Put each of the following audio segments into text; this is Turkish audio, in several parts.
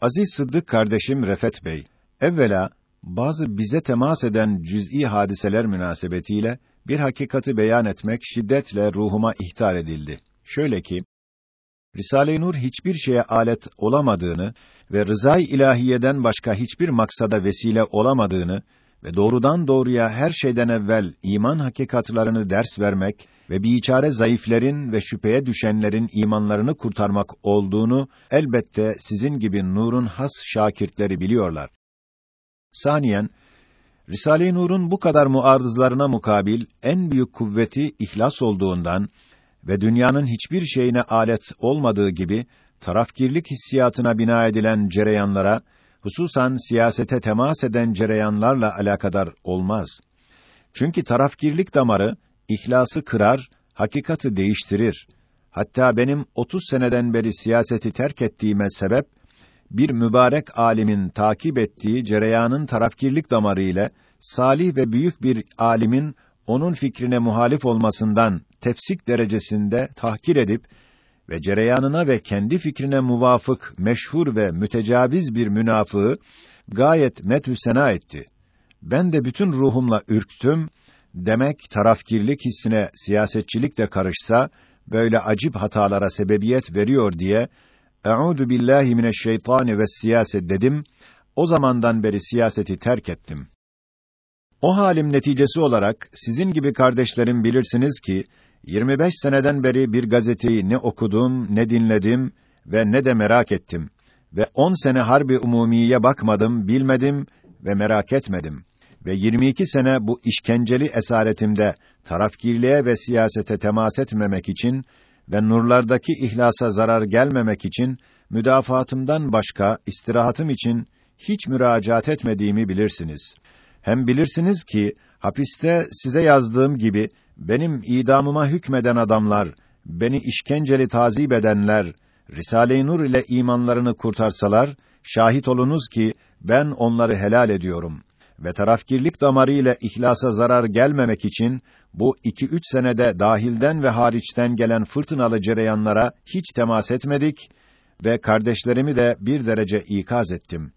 Aziz Sıddık kardeşim Refet Bey, evvela bazı bize temas eden cüz'i hadiseler münasebetiyle bir hakikati beyan etmek şiddetle ruhuma ihtar edildi. Şöyle ki, Risale-i Nur hiçbir şeye alet olamadığını ve rızay ilahiyeden başka hiçbir maksada vesile olamadığını ve doğrudan doğruya her şeyden evvel iman hakikatlarını ders vermek ve biçare zayıflerin ve şüpheye düşenlerin imanlarını kurtarmak olduğunu elbette sizin gibi nurun has şakirtleri biliyorlar. Saniyen, Risale-i Nur'un bu kadar muarızlarına mukabil en büyük kuvveti ihlas olduğundan ve dünyanın hiçbir şeyine alet olmadığı gibi tarafkirlik hissiyatına bina edilen cereyanlara, hususan siyasete temas eden cereyanlarla alakadar olmaz. Çünkü tarafkirlik damarı ihlası kırar, hakikati değiştirir. Hatta benim 30 seneden beri siyaseti terk ettiğime sebep bir mübarek alimin takip ettiği cereyanın tarafkirlik damarı ile salih ve büyük bir alimin onun fikrine muhalif olmasından tefsik derecesinde tahkir edip ve cereyanına ve kendi fikrine muvafık, meşhur ve mütecaviz bir münafığı gayet methü sena etti. Ben de bütün ruhumla ürktüm. Demek tarafkirlik hissine siyasetçilik de karışsa böyle acip hatalara sebebiyet veriyor diye Euzu billahi mineşşeytani ve siyaset dedim. O zamandan beri siyaseti terk ettim. O halim neticesi olarak sizin gibi kardeşlerim bilirsiniz ki 25 seneden beri bir gazeteyi ne okudum, ne dinledim ve ne de merak ettim ve 10 sene harbi umumiye bakmadım, bilmedim ve merak etmedim ve 22 sene bu işkenceli esaretimde tarafgirliğe ve siyasete temas etmemek için ve nurlardaki ihlasa zarar gelmemek için müdafaatımdan başka istirahatım için hiç müracaat etmediğimi bilirsiniz. Hem bilirsiniz ki hapiste size yazdığım gibi benim idamıma hükmeden adamlar, beni işkenceli tazip edenler Risale-i Nur ile imanlarını kurtarsalar şahit olunuz ki ben onları helal ediyorum ve tarafkirlik damarı ile ihlasa zarar gelmemek için bu iki üç senede dahilden ve hariçten gelen fırtınalı cereyanlara hiç temas etmedik ve kardeşlerimi de bir derece ikaz ettim.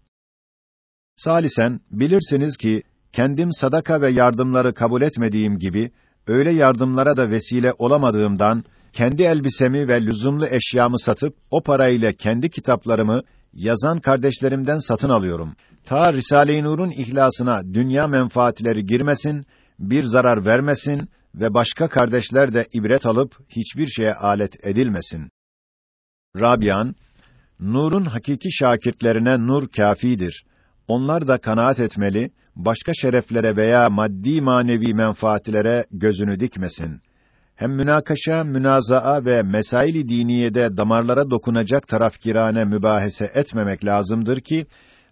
Salisen, bilirsiniz ki, kendim sadaka ve yardımları kabul etmediğim gibi, öyle yardımlara da vesile olamadığımdan, kendi elbisemi ve lüzumlu eşyamı satıp, o parayla kendi kitaplarımı, yazan kardeşlerimden satın alıyorum. Ta Risale-i Nur'un ihlasına dünya menfaatleri girmesin, bir zarar vermesin ve başka kardeşler de ibret alıp hiçbir şeye alet edilmesin. Rabian, Nur'un hakiki şakirtlerine nur kâfidir. Onlar da kanaat etmeli, başka şereflere veya maddi manevi menfaatlere gözünü dikmesin. Hem münakaşa, münazaa ve mesail-i diniyede damarlara dokunacak tarafkirane mübahese etmemek lazımdır ki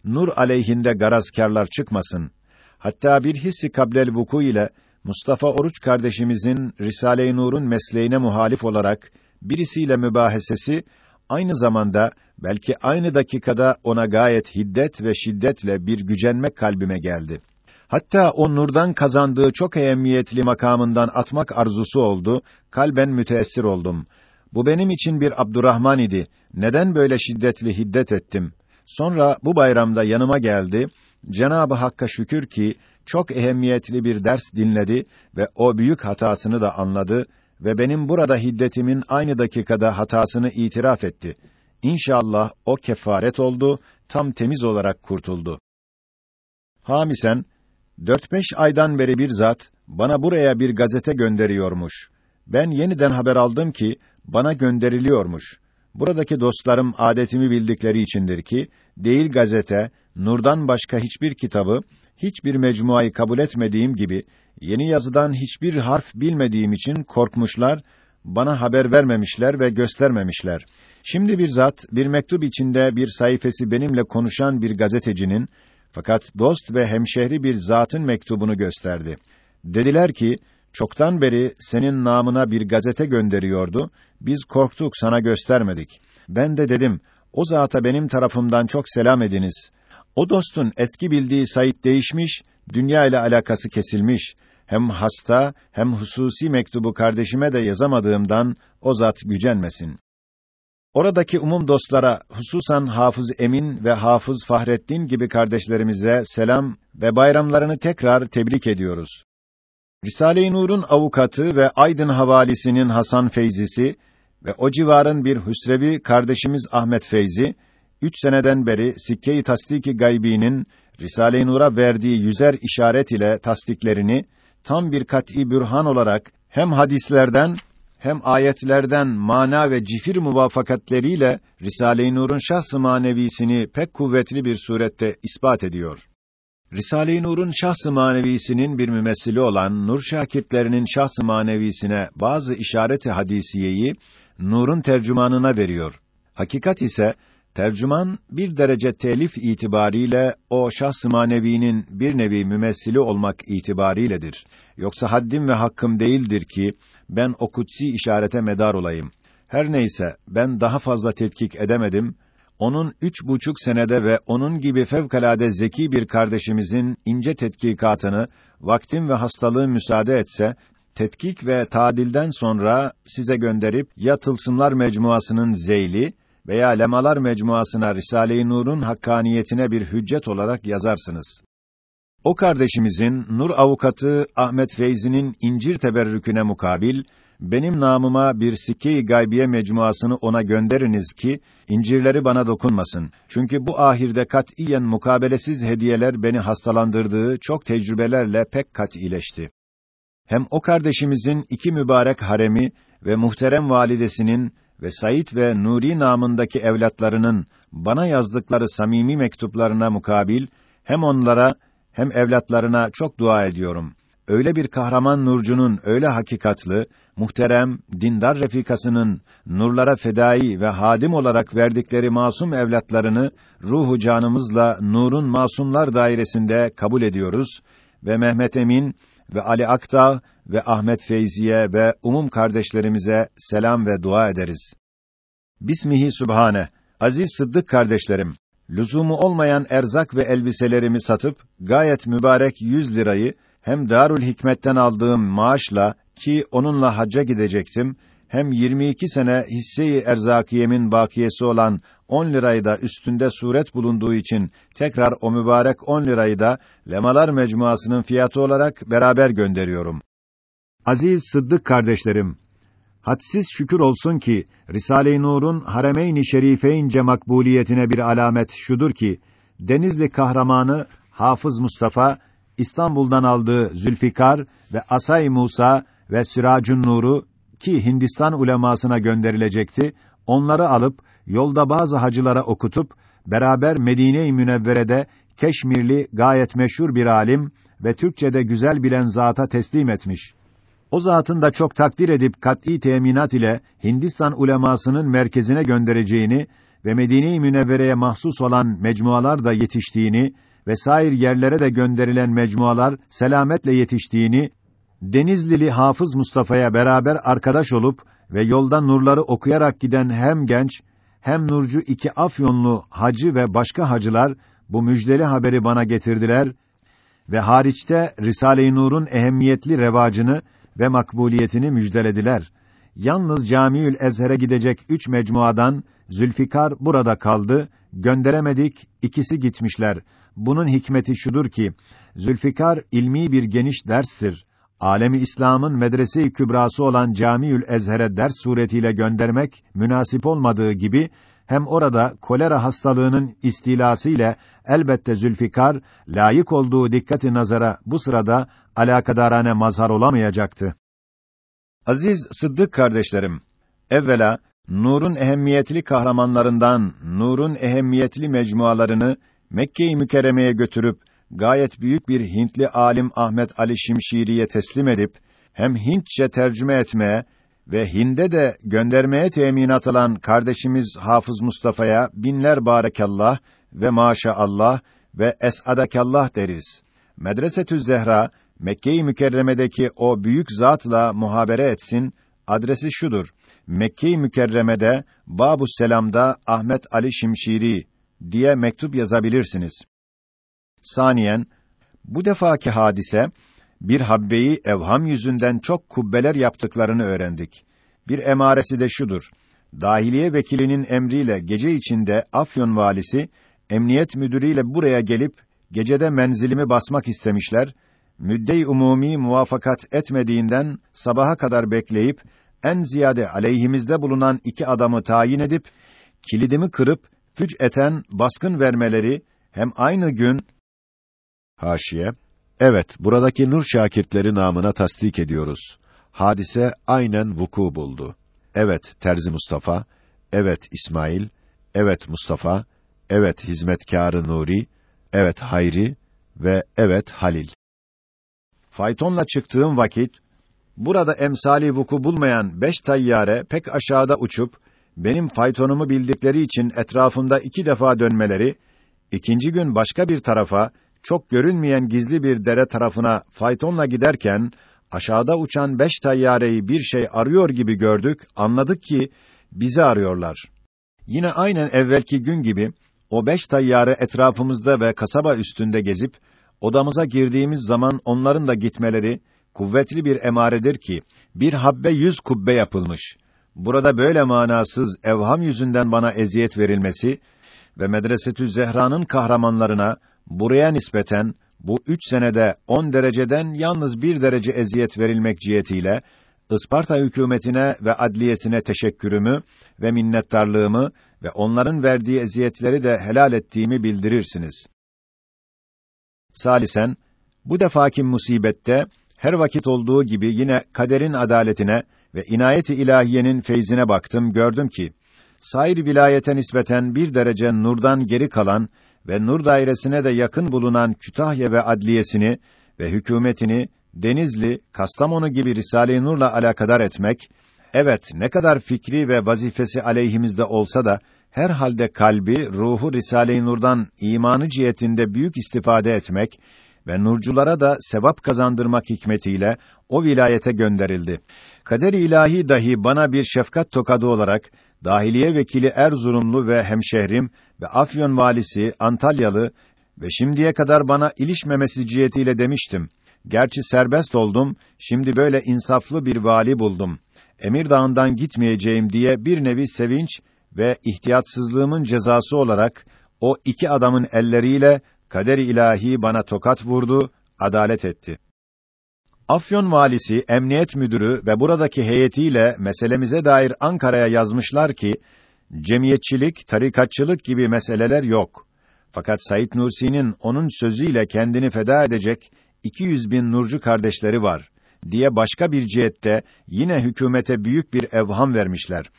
nur aleyhinde garazkârlar çıkmasın. Hatta bir hissi kablel vuku ile Mustafa Oruç kardeşimizin Risale-i Nur'un mesleğine muhalif olarak birisiyle mübahesesi aynı zamanda belki aynı dakikada ona gayet hiddet ve şiddetle bir gücenmek kalbime geldi. Hatta o nurdan kazandığı çok ehemmiyetli makamından atmak arzusu oldu, kalben müteessir oldum. Bu benim için bir Abdurrahman idi. Neden böyle şiddetli hiddet ettim? Sonra bu bayramda yanıma geldi. Cenabı Hakk'a şükür ki çok ehemmiyetli bir ders dinledi ve o büyük hatasını da anladı ve benim burada hiddetimin aynı dakikada hatasını itiraf etti. İnşallah o kefaret oldu, tam temiz olarak kurtuldu. Hamisen, dört beş aydan beri bir zat, bana buraya bir gazete gönderiyormuş. Ben yeniden haber aldım ki, bana gönderiliyormuş. Buradaki dostlarım adetimi bildikleri içindir ki, değil gazete, nurdan başka hiçbir kitabı, hiçbir mecmuayı kabul etmediğim gibi, yeni yazıdan hiçbir harf bilmediğim için korkmuşlar, bana haber vermemişler ve göstermemişler. Şimdi bir zat, bir mektup içinde bir sayfası benimle konuşan bir gazetecinin, fakat dost ve hemşehri bir zatın mektubunu gösterdi. Dediler ki, çoktan beri senin namına bir gazete gönderiyordu, biz korktuk sana göstermedik. Ben de dedim, o zata benim tarafımdan çok selam ediniz. O dostun eski bildiği Said değişmiş, dünya ile alakası kesilmiş. Hem hasta, hem hususi mektubu kardeşime de yazamadığımdan o zat gücenmesin. Oradaki umum dostlara, hususan Hafız Emin ve Hafız Fahrettin gibi kardeşlerimize selam ve bayramlarını tekrar tebrik ediyoruz. Risale-i Nur'un avukatı ve Aydın havalisinin Hasan Feyzisi ve o civarın bir hüsrevi kardeşimiz Ahmet Feyzi, üç seneden beri Sikke-i Tasdik-i Gaybi'nin Risale-i Nur'a verdiği yüzer işaret ile tasdiklerini tam bir kat'î bürhan olarak hem hadislerden hem ayetlerden mana ve cifir muvafakatleriyle Risale-i Nur'un şahs-ı manevisini pek kuvvetli bir surette ispat ediyor. Risale-i Nur'un şahs-ı manevisinin bir mümessili olan Nur şakirtlerinin şahs-ı manevisine bazı işareti hadisiyeyi Nur'un tercümanına veriyor. Hakikat ise tercüman bir derece telif itibariyle o şahs-ı manevinin bir nevi mümessili olmak itibariyledir. Yoksa haddim ve hakkım değildir ki ben o kutsi işarete medar olayım. Her neyse ben daha fazla tetkik edemedim. Onun üç buçuk senede ve onun gibi fevkalade zeki bir kardeşimizin ince tetkikatını vaktim ve hastalığım müsaade etse tetkik ve tadilden sonra size gönderip ya Tılsımlar Mecmuası'nın zeyli veya Lemalar Mecmuası'na Risale-i Nur'un hakkaniyetine bir hüccet olarak yazarsınız. O kardeşimizin Nur avukatı Ahmet Feyzi'nin incir teberrüküne mukabil benim namıma bir sikke-i gaybiye mecmuasını ona gönderiniz ki incirleri bana dokunmasın. Çünkü bu ahirde katiyen mukabelesiz hediyeler beni hastalandırdığı çok tecrübelerle pek katileşti. Hem o kardeşimizin iki mübarek haremi ve muhterem validesinin ve Said ve Nuri namındaki evlatlarının bana yazdıkları samimi mektuplarına mukabil hem onlara hem evlatlarına çok dua ediyorum. Öyle bir kahraman nurcunun öyle hakikatlı, muhterem, dindar refikasının nurlara fedai ve hadim olarak verdikleri masum evlatlarını ruhu canımızla nurun masumlar dairesinde kabul ediyoruz ve Mehmet Emin ve Ali Aktağ ve Ahmet Feyziye ve umum kardeşlerimize selam ve dua ederiz. Bismihi Sübhane. Aziz Sıddık kardeşlerim, lüzumu olmayan erzak ve elbiselerimi satıp gayet mübarek yüz lirayı hem Darül Hikmet'ten aldığım maaşla ki onunla hacca gidecektim hem 22 sene hisse-i erzakiyemin bakiyesi olan 10 lirayı da üstünde suret bulunduğu için tekrar o mübarek 10 lirayı da Lemalar Mecmuası'nın fiyatı olarak beraber gönderiyorum. Aziz Sıddık kardeşlerim, hadsiz şükür olsun ki Risale-i Nur'un Haremeyn-i Şerifeynce makbuliyetine bir alamet şudur ki Denizli kahramanı Hafız Mustafa İstanbul'dan aldığı Zülfikar ve Asay Musa ve Siracun Nur'u ki Hindistan ulemasına gönderilecekti, onları alıp yolda bazı hacılara okutup beraber Medine-i Münevvere'de Keşmirli gayet meşhur bir alim ve Türkçede güzel bilen zata teslim etmiş. O zatın da çok takdir edip kat'î teminat ile Hindistan ulemasının merkezine göndereceğini ve Medine-i Münevvere'ye mahsus olan mecmualar da yetiştiğini ve sair yerlere de gönderilen mecmualar selametle yetiştiğini Denizlili Hafız Mustafa'ya beraber arkadaş olup ve yolda nurları okuyarak giden hem genç hem nurcu iki Afyonlu hacı ve başka hacılar bu müjdeli haberi bana getirdiler ve hariçte Risale-i Nur'un ehemmiyetli revacını ve makbuliyetini müjdelediler. Yalnız Camiül Ezher'e gidecek üç mecmuadan Zülfikar burada kaldı, gönderemedik, ikisi gitmişler. Bunun hikmeti şudur ki, Zülfikar ilmi bir geniş derstir. Alemi İslam'ın medrese-i kübrası olan Camiül Ezher'e ders suretiyle göndermek münasip olmadığı gibi hem orada kolera hastalığının istilası ile elbette Zülfikar layık olduğu dikkati nazara bu sırada alakadarane mazhar olamayacaktı. Aziz Sıddık kardeşlerim, evvela Nur'un ehemmiyetli kahramanlarından Nur'un ehemmiyetli mecmualarını Mekke-i Mükerreme'ye götürüp gayet büyük bir Hintli alim Ahmet Ali Şimşiri'ye teslim edip hem Hintçe tercüme etmeye ve Hind'e de göndermeye teminat alan kardeşimiz Hafız Mustafa'ya binler barakallah ve maşaallah ve esadakallah deriz. Medresetü Zehra Mekke-i Mükerreme'deki o büyük zatla muhabere etsin. Adresi şudur: Mekke-i Mükerreme'de Babus Selam'da Ahmet Ali Şimşiri diye mektup yazabilirsiniz. Saniyen bu defaki hadise bir habbeyi evham yüzünden çok kubbeler yaptıklarını öğrendik. Bir emaresi de şudur. dahiliye vekilinin emriyle gece içinde Afyon valisi emniyet müdürüyle buraya gelip gecede menzilimi basmak istemişler. Müddei umumi muvafakat etmediğinden sabaha kadar bekleyip en ziyade aleyhimizde bulunan iki adamı tayin edip kilidimi kırıp füc'eten baskın vermeleri hem aynı gün Haşiye Evet, buradaki Nur şakirtleri namına tasdik ediyoruz. Hadise aynen vuku buldu. Evet, Terzi Mustafa, evet İsmail, evet Mustafa, evet hizmetkarı Nuri, evet Hayri ve evet Halil. Faytonla çıktığım vakit burada emsali vuku bulmayan beş tayyare pek aşağıda uçup benim faytonumu bildikleri için etrafımda iki defa dönmeleri, ikinci gün başka bir tarafa çok görünmeyen gizli bir dere tarafına faytonla giderken aşağıda uçan beş tayyareyi bir şey arıyor gibi gördük, anladık ki bizi arıyorlar. Yine aynen evvelki gün gibi o beş tayyare etrafımızda ve kasaba üstünde gezip odamıza girdiğimiz zaman onların da gitmeleri kuvvetli bir emaredir ki bir habbe yüz kubbe yapılmış. Burada böyle manasız evham yüzünden bana eziyet verilmesi ve Medresetü Zehra'nın kahramanlarına buraya nispeten bu üç senede on dereceden yalnız bir derece eziyet verilmek cihetiyle Isparta hükümetine ve adliyesine teşekkürümü ve minnettarlığımı ve onların verdiği eziyetleri de helal ettiğimi bildirirsiniz. Salisen, bu defaki musibette her vakit olduğu gibi yine kaderin adaletine ve inayeti ilahiyenin feyzine baktım, gördüm ki sair vilayete nispeten bir derece nurdan geri kalan ve nur dairesine de yakın bulunan Kütahya ve adliyesini ve hükümetini Denizli, Kastamonu gibi Risale-i Nur'la alakadar etmek, evet ne kadar fikri ve vazifesi aleyhimizde olsa da, her halde kalbi, ruhu Risale-i Nur'dan imanı cihetinde büyük istifade etmek ve nurculara da sevap kazandırmak hikmetiyle o vilayete gönderildi. Kader-i ilahi dahi bana bir şefkat tokadı olarak Dahiliye vekili Erzurumlu ve hemşehrim ve Afyon valisi Antalyalı ve şimdiye kadar bana ilişmemesi cihetiyle demiştim. Gerçi serbest oldum, şimdi böyle insaflı bir vali buldum. Emir Dağı'ndan gitmeyeceğim diye bir nevi sevinç ve ihtiyatsızlığımın cezası olarak o iki adamın elleriyle kader-i ilahi bana tokat vurdu, adalet etti. Afyon valisi, emniyet müdürü ve buradaki heyetiyle meselemize dair Ankara'ya yazmışlar ki cemiyetçilik, tarikatçılık gibi meseleler yok. Fakat Said Nursi'nin onun sözüyle kendini feda edecek 200 bin nurcu kardeşleri var diye başka bir cihette yine hükümete büyük bir evham vermişler.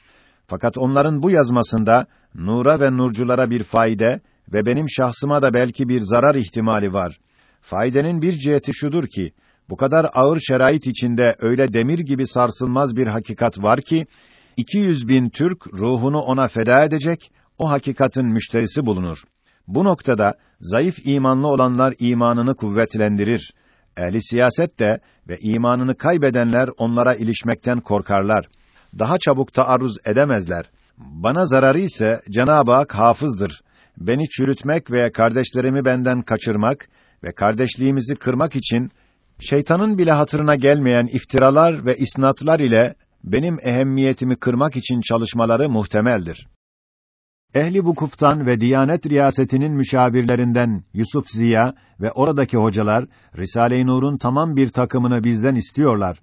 Fakat onların bu yazmasında nura ve nurculara bir fayda ve benim şahsıma da belki bir zarar ihtimali var. Faydenin bir ciheti şudur ki bu kadar ağır şerait içinde öyle demir gibi sarsılmaz bir hakikat var ki 200 bin Türk ruhunu ona feda edecek, o hakikatin müşterisi bulunur. Bu noktada zayıf imanlı olanlar imanını kuvvetlendirir. Ehli siyaset de ve imanını kaybedenler onlara ilişmekten korkarlar. Daha çabuk taarruz edemezler. Bana zararı ise Cenab-ı Hak hafızdır. Beni çürütmek ve kardeşlerimi benden kaçırmak ve kardeşliğimizi kırmak için şeytanın bile hatırına gelmeyen iftiralar ve isnatlar ile benim ehemmiyetimi kırmak için çalışmaları muhtemeldir. Ehli vukuftan ve Diyanet Riyasetinin müşavirlerinden Yusuf Ziya ve oradaki hocalar Risale-i Nur'un tamam bir takımını bizden istiyorlar.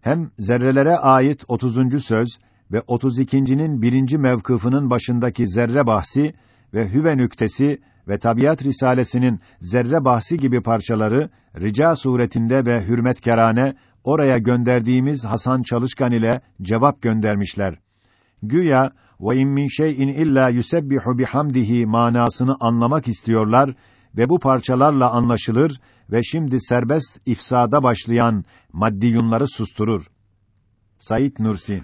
Hem zerrelere ait 30. söz ve 32.'nin birinci mevkıfının başındaki zerre bahsi ve hüve nüktesi ve Tabiat Risalesinin zerre bahsi gibi parçaları rica suretinde ve hürmetkerane oraya gönderdiğimiz Hasan Çalışkan ile cevap göndermişler. Güya ve in min şey'in illa yusebbihu bihamdihi manasını anlamak istiyorlar ve bu parçalarla anlaşılır ve şimdi serbest ifsada başlayan maddiyunları susturur. Said Nursi